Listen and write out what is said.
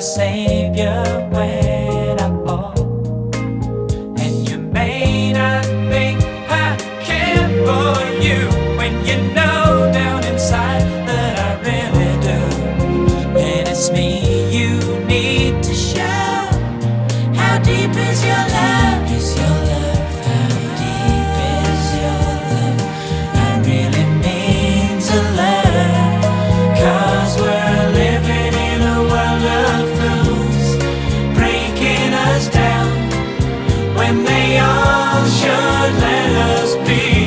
same. all should let us be.